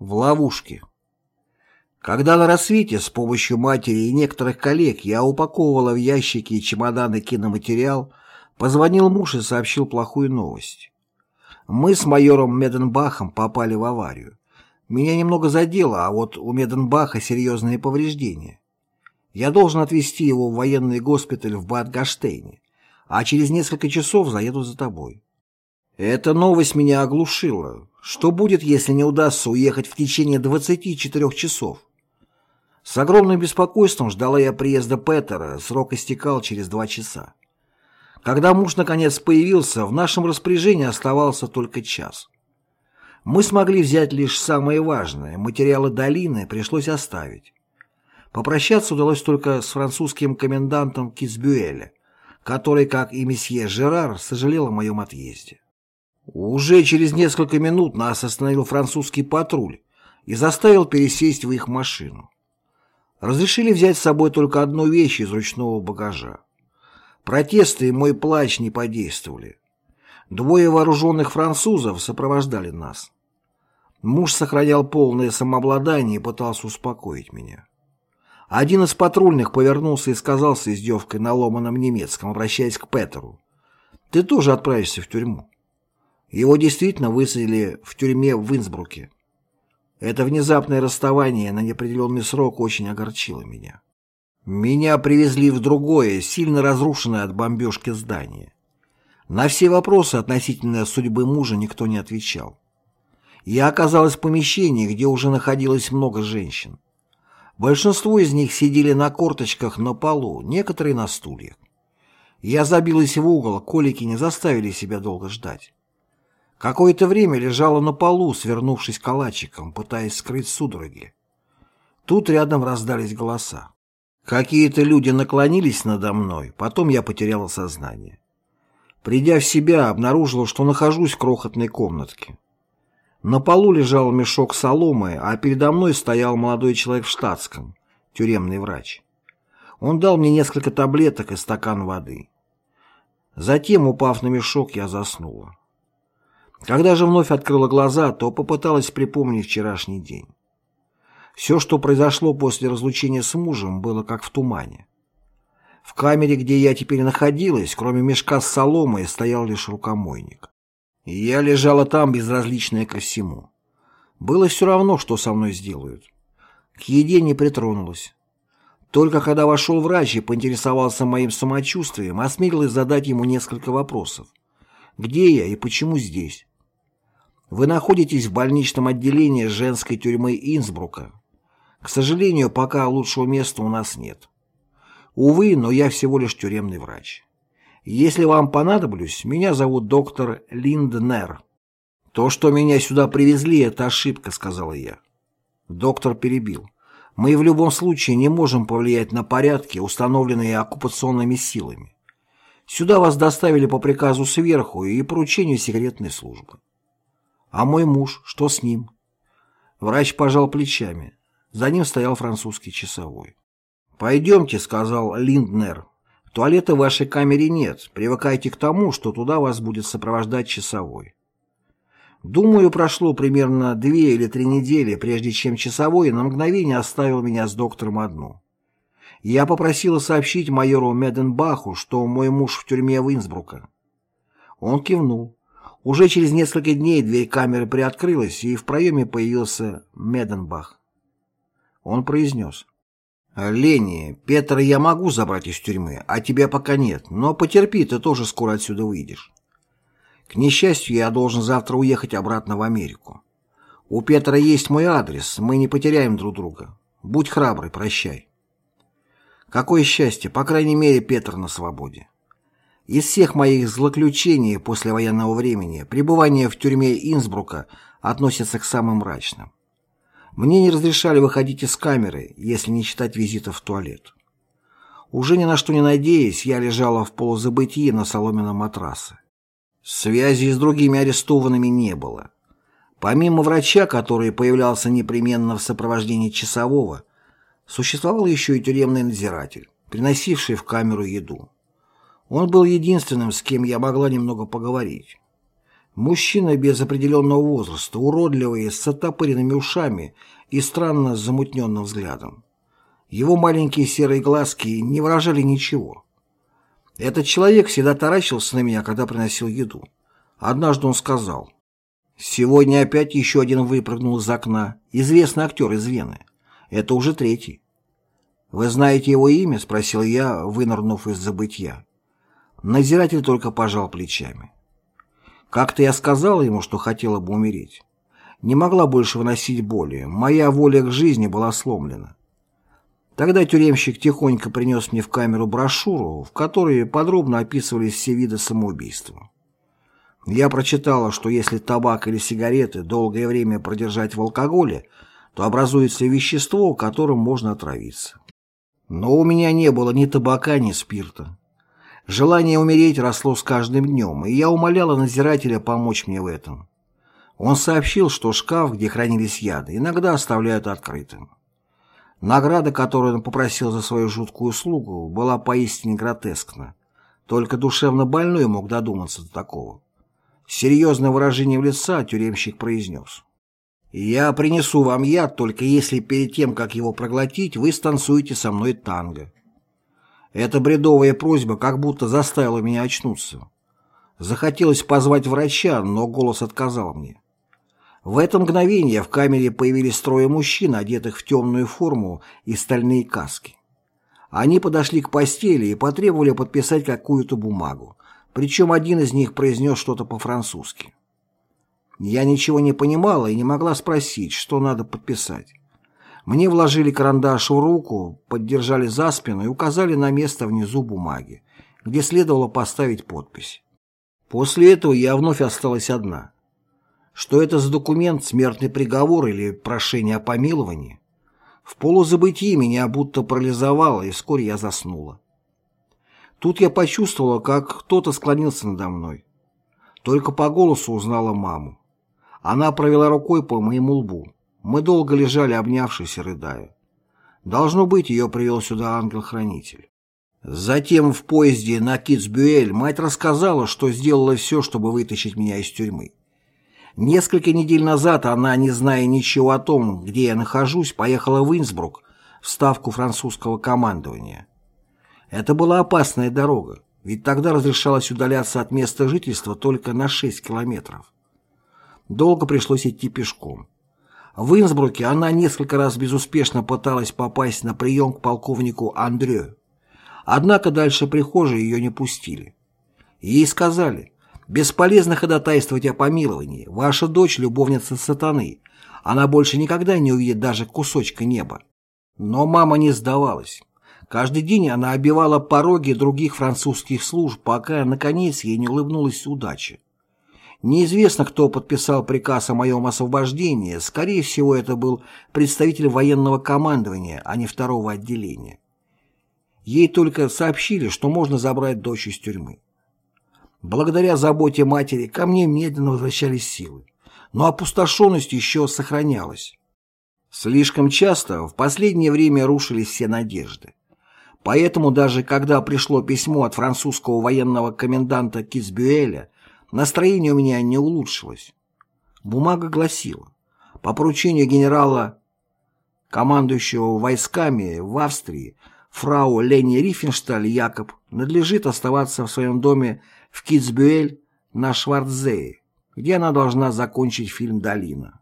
В ловушке. Когда на рассвете с помощью матери и некоторых коллег я упаковывала в ящики и чемоданы киноматериал, позвонил муж и сообщил плохую новость. Мы с майором Меденбахом попали в аварию. Меня немного задело, а вот у Меденбаха серьезные повреждения. Я должен отвезти его в военный госпиталь в Бад-Гаштейне, а через несколько часов заеду за тобой. Эта новость меня оглушила. Что будет, если не удастся уехать в течение 24 часов? С огромным беспокойством ждала я приезда Петера, срок истекал через два часа. Когда муж наконец появился, в нашем распоряжении оставался только час. Мы смогли взять лишь самое важное, материалы долины пришлось оставить. Попрощаться удалось только с французским комендантом Кисбюэля, который, как и месье Жерар, сожалел о моем отъезде. Уже через несколько минут нас остановил французский патруль и заставил пересесть в их машину. Разрешили взять с собой только одну вещь из ручного багажа. Протесты и мой плач не подействовали. Двое вооруженных французов сопровождали нас. Муж сохранял полное самообладание и пытался успокоить меня. Один из патрульных повернулся и сказал с издевкой на ломаном немецком, обращаясь к Петеру, «Ты тоже отправишься в тюрьму». Его действительно высадили в тюрьме в Инсбруке. Это внезапное расставание на неопределенный срок очень огорчило меня. Меня привезли в другое, сильно разрушенное от бомбежки здание. На все вопросы относительно судьбы мужа никто не отвечал. Я оказалась в помещении, где уже находилось много женщин. Большинство из них сидели на корточках на полу, некоторые на стульях. Я забилась в угол, колики не заставили себя долго ждать. Какое-то время лежала на полу, свернувшись калачиком, пытаясь скрыть судороги. Тут рядом раздались голоса. Какие-то люди наклонились надо мной, потом я потеряла сознание. Придя в себя, обнаружила, что нахожусь в крохотной комнатке. На полу лежал мешок соломы, а передо мной стоял молодой человек в штатском, тюремный врач. Он дал мне несколько таблеток и стакан воды. Затем, упав на мешок, я заснула. Когда же вновь открыла глаза, то попыталась припомнить вчерашний день. Все, что произошло после разлучения с мужем, было как в тумане. В камере, где я теперь находилась, кроме мешка с соломой, стоял лишь рукомойник. И я лежала там, безразличная ко всему. Было все равно, что со мной сделают. К еде не притронулась. Только когда вошел врач и поинтересовался моим самочувствием, осмелилась задать ему несколько вопросов. Где я и почему здесь? Вы находитесь в больничном отделении женской тюрьмы Инсбрука. К сожалению, пока лучшего места у нас нет. Увы, но я всего лишь тюремный врач. Если вам понадоблюсь, меня зовут доктор Линднер. То, что меня сюда привезли, это ошибка, сказала я. Доктор перебил. Мы в любом случае не можем повлиять на порядки, установленные оккупационными силами. Сюда вас доставили по приказу сверху и поручению секретной службы. А мой муж, что с ним? Врач пожал плечами. За ним стоял французский часовой. «Пойдемте», — сказал Линднер. «Туалета в вашей камере нет. Привыкайте к тому, что туда вас будет сопровождать часовой». Думаю, прошло примерно две или три недели, прежде чем часовой на мгновение оставил меня с доктором одну. Я попросила сообщить майору Меденбаху, что мой муж в тюрьме в Инсбрука. Он кивнул. Уже через несколько дней дверь камеры приоткрылась, и в проеме появился Меденбах. Он произнес. «Лени, Петра я могу забрать из тюрьмы, а тебя пока нет, но потерпи, ты тоже скоро отсюда выйдешь. К несчастью, я должен завтра уехать обратно в Америку. У Петра есть мой адрес, мы не потеряем друг друга. Будь храбрый, прощай». Какое счастье, по крайней мере, Петр на свободе. Из всех моих злоключений после военного времени пребывание в тюрьме Инсбрука относится к самым мрачным. Мне не разрешали выходить из камеры, если не считать визита в туалет. Уже ни на что не надеясь, я лежала в полузабытии на соломенном матрасе. Связи с другими арестованными не было. Помимо врача, который появлялся непременно в сопровождении часового, существовал еще и тюремный надзиратель, приносивший в камеру еду. Он был единственным, с кем я могла немного поговорить. Мужчина без определенного возраста, уродливый, с оттопыренными ушами и странно замутненным взглядом. Его маленькие серые глазки не выражали ничего. Этот человек всегда таращился на меня, когда приносил еду. Однажды он сказал, «Сегодня опять еще один выпрыгнул из окна, известный актер из Вены. Это уже третий». «Вы знаете его имя?» — спросил я, вынырнув из забытья. Надзиратель только пожал плечами. Как-то я сказала ему, что хотела бы умереть. Не могла больше выносить боли. Моя воля к жизни была сломлена. Тогда тюремщик тихонько принес мне в камеру брошюру, в которой подробно описывались все виды самоубийства. Я прочитала, что если табак или сигареты долгое время продержать в алкоголе, то образуется вещество, которым можно отравиться. Но у меня не было ни табака, ни спирта. Желание умереть росло с каждым днем, и я умоляла надзирателя помочь мне в этом. Он сообщил, что шкаф, где хранились яды, иногда оставляют открытым. Награда, которую он попросил за свою жуткую услугу, была поистине гротескна. Только душевно больной мог додуматься до такого. Серьезное выражение в лица тюремщик произнес. «Я принесу вам яд, только если перед тем, как его проглотить, вы станцуете со мной танго». Эта бредовая просьба как будто заставила меня очнуться. Захотелось позвать врача, но голос отказал мне. В это мгновение в камере появились трое мужчин, одетых в темную форму и стальные каски. Они подошли к постели и потребовали подписать какую-то бумагу, причем один из них произнес что-то по-французски. Я ничего не понимала и не могла спросить, что надо подписать. Мне вложили карандаш в руку, поддержали за спину и указали на место внизу бумаги, где следовало поставить подпись. После этого я вновь осталась одна. Что это за документ, смертный приговор или прошение о помиловании? В полузабытии меня будто парализовало, и вскоре я заснула. Тут я почувствовала, как кто-то склонился надо мной. Только по голосу узнала маму. Она провела рукой по моему лбу. Мы долго лежали, обнявшись и рыдая. Должно быть, ее привел сюда ангел-хранитель. Затем в поезде на Китсбюэль мать рассказала, что сделала все, чтобы вытащить меня из тюрьмы. Несколько недель назад она, не зная ничего о том, где я нахожусь, поехала в Инсбрук, в ставку французского командования. Это была опасная дорога, ведь тогда разрешалось удаляться от места жительства только на 6 километров. Долго пришлось идти пешком. В Инсбруке она несколько раз безуспешно пыталась попасть на прием к полковнику Андрю. Однако дальше прихожей ее не пустили. Ей сказали, «Бесполезно ходатайствовать о помиловании. Ваша дочь – любовница сатаны. Она больше никогда не увидит даже кусочка неба». Но мама не сдавалась. Каждый день она обивала пороги других французских служб, пока, наконец, ей не улыбнулась удача. Неизвестно, кто подписал приказ о моем освобождении, скорее всего, это был представитель военного командования, а не второго отделения. Ей только сообщили, что можно забрать дочь из тюрьмы. Благодаря заботе матери ко мне медленно возвращались силы, но опустошенность еще сохранялась. Слишком часто в последнее время рушились все надежды. Поэтому даже когда пришло письмо от французского военного коменданта Кисбюэля, Настроение у меня не улучшилось. Бумага гласила, по поручению генерала, командующего войсками в Австрии, фрау Лени Рифеншталь Якоб надлежит оставаться в своем доме в Китсбюэль на Шварцзее, где она должна закончить фильм «Долина».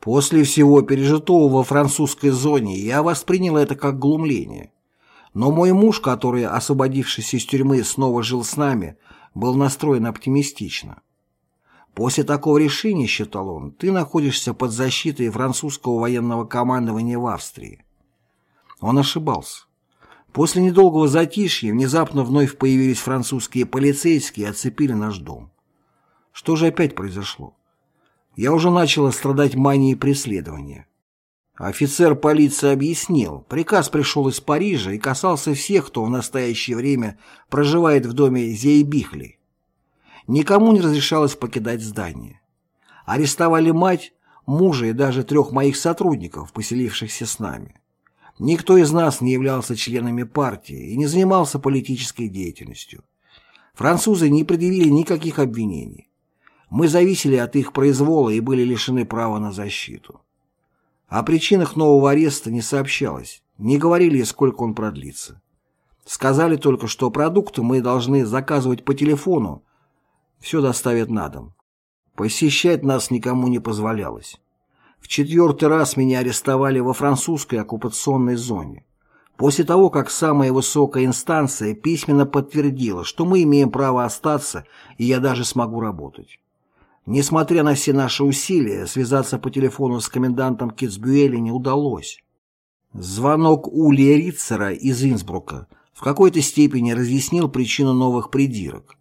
После всего пережитого во французской зоне я воспринял это как глумление. Но мой муж, который, освободившись из тюрьмы, снова жил с нами, был настроен оптимистично. После такого решения, считал он, ты находишься под защитой французского военного командования в Австрии. Он ошибался. После недолгого затишья внезапно вновь появились французские полицейские и оцепили наш дом. Что же опять произошло? Я уже начала страдать манией преследования. Офицер полиции объяснил, приказ пришел из Парижа и касался всех, кто в настоящее время проживает в доме Зейбихли. Никому не разрешалось покидать здание. Арестовали мать, мужа и даже трех моих сотрудников, поселившихся с нами. Никто из нас не являлся членами партии и не занимался политической деятельностью. Французы не предъявили никаких обвинений. Мы зависели от их произвола и были лишены права на защиту. О причинах нового ареста не сообщалось, не говорили, сколько он продлится. Сказали только, что продукты мы должны заказывать по телефону, все доставят на дом. Посещать нас никому не позволялось. В четвертый раз меня арестовали во французской оккупационной зоне. После того, как самая высокая инстанция письменно подтвердила, что мы имеем право остаться, и я даже смогу работать. Несмотря на все наши усилия, связаться по телефону с комендантом Китсбюэля не удалось. Звонок Улья Ритцера из Инсбрука в какой-то степени разъяснил причину новых придирок.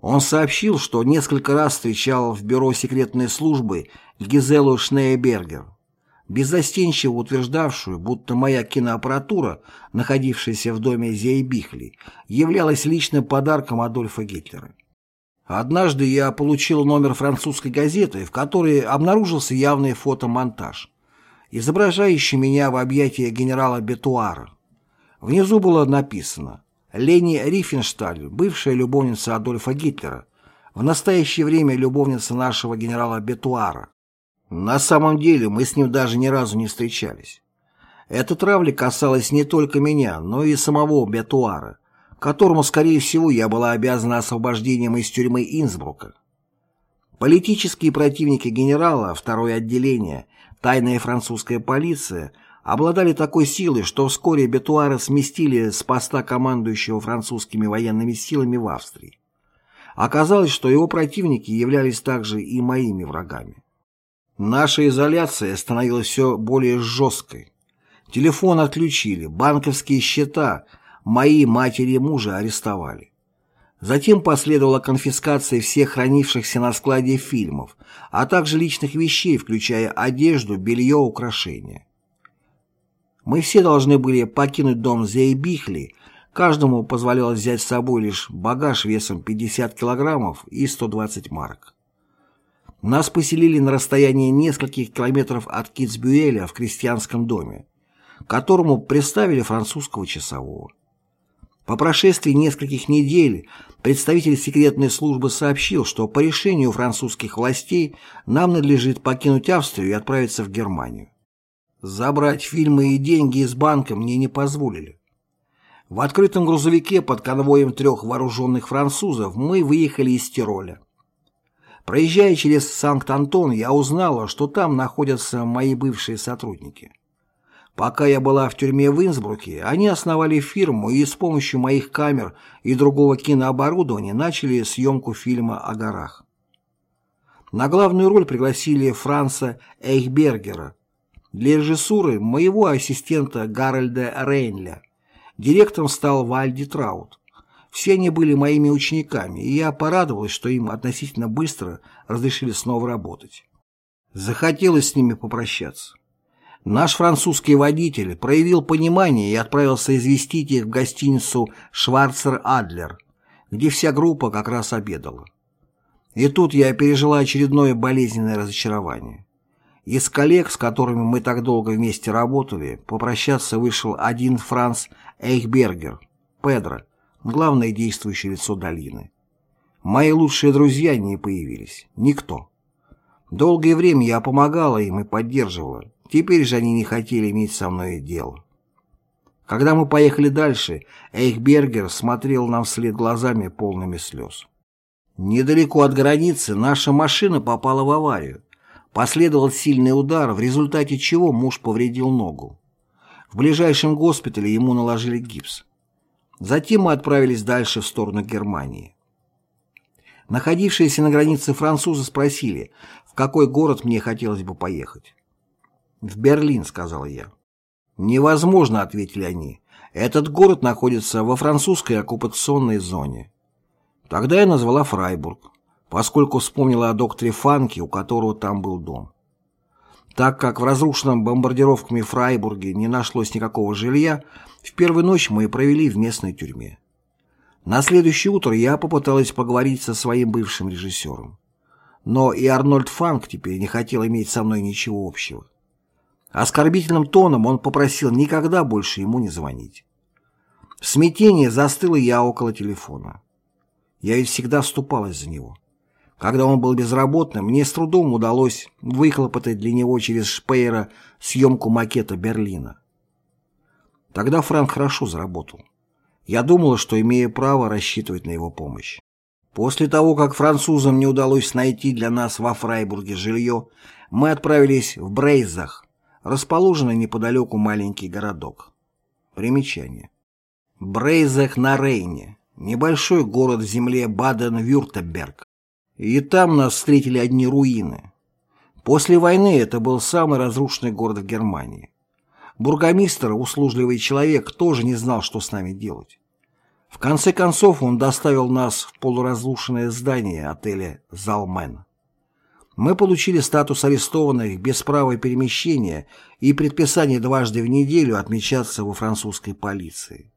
Он сообщил, что несколько раз встречал в бюро секретной службы Гизелу Шнейбергер, беззастенчиво утверждавшую, будто моя киноаппаратура, находившаяся в доме Зейбихли, являлась личным подарком Адольфа Гитлера. Однажды я получил номер французской газеты, в которой обнаружился явный фотомонтаж, изображающий меня в объятии генерала Бетуара. Внизу было написано «Лени Рифеншталь, бывшая любовница Адольфа Гитлера, в настоящее время любовница нашего генерала Бетуара». На самом деле мы с ним даже ни разу не встречались. Эта травля касалась не только меня, но и самого Бетуара, которому, скорее всего, я была обязана освобождением из тюрьмы Инсбрука. Политические противники генерала, второе отделение, тайная французская полиция обладали такой силой, что вскоре Бетуара сместили с поста командующего французскими военными силами в Австрии. Оказалось, что его противники являлись также и моими врагами. Наша изоляция становилась все более жесткой. Телефон отключили, банковские счета – мои матери и мужа арестовали. Затем последовала конфискация всех хранившихся на складе фильмов, а также личных вещей, включая одежду, белье, украшения. Мы все должны были покинуть дом Зейбихли, каждому позволялось взять с собой лишь багаж весом 50 килограммов и 120 марок. Нас поселили на расстоянии нескольких километров от Китсбюэля в крестьянском доме, которому представили французского часового. По прошествии нескольких недель представитель секретной службы сообщил, что по решению французских властей нам надлежит покинуть Австрию и отправиться в Германию. Забрать фильмы и деньги из банка мне не позволили. В открытом грузовике под конвоем трех вооруженных французов мы выехали из Тироля. Проезжая через Санкт-Антон, я узнала, что там находятся мои бывшие сотрудники. Пока я была в тюрьме в Инсбруке, они основали фирму и с помощью моих камер и другого кинооборудования начали съемку фильма о горах. На главную роль пригласили Франца Эйхбергера, для режиссуры моего ассистента Гарольда Рейнля. Директором стал Вальди Траут. Все они были моими учениками, и я порадовалась, что им относительно быстро разрешили снова работать. Захотелось с ними попрощаться. Наш французский водитель проявил понимание и отправился известить их в гостиницу «Шварцер Адлер», где вся группа как раз обедала. И тут я пережила очередное болезненное разочарование. Из коллег, с которыми мы так долго вместе работали, попрощаться вышел один Франц Эйхбергер, Педро, главное действующее лицо долины. Мои лучшие друзья не появились. Никто. Долгое время я помогала им и поддерживала, Теперь же они не хотели иметь со мной дело. Когда мы поехали дальше, Эйхбергер смотрел нам вслед глазами полными слез. Недалеко от границы наша машина попала в аварию. Последовал сильный удар, в результате чего муж повредил ногу. В ближайшем госпитале ему наложили гипс. Затем мы отправились дальше в сторону Германии. Находившиеся на границе французы спросили, в какой город мне хотелось бы поехать. «В Берлин», — сказал я. «Невозможно», — ответили они. «Этот город находится во французской оккупационной зоне». Тогда я назвала Фрайбург, поскольку вспомнила о докторе Фанке, у которого там был дом. Так как в разрушенном бомбардировками Фрайбурге не нашлось никакого жилья, в первую ночь мы провели в местной тюрьме. На следующее утро я попыталась поговорить со своим бывшим режиссером. Но и Арнольд Фанк теперь не хотел иметь со мной ничего общего. Оскорбительным тоном он попросил никогда больше ему не звонить. В смятении застыла я около телефона. Я ведь всегда вступалась за него. Когда он был безработным, мне с трудом удалось выхлопотать для него через Шпейера съемку макета Берлина. Тогда Франк хорошо заработал. Я думала, что имею право рассчитывать на его помощь. После того, как французам не удалось найти для нас во Фрайбурге жилье, мы отправились в Брейзах, расположенный неподалеку маленький городок. Примечание. Брейзах на Рейне, небольшой город в земле Баден-Вюртемберг. И там нас встретили одни руины. После войны это был самый разрушенный город в Германии. Бургомистр, услужливый человек, тоже не знал, что с нами делать. В конце концов он доставил нас в полуразрушенное здание отеля «Залмен». Мы получили статус арестованных без права перемещения и предписание дважды в неделю отмечаться во французской полиции.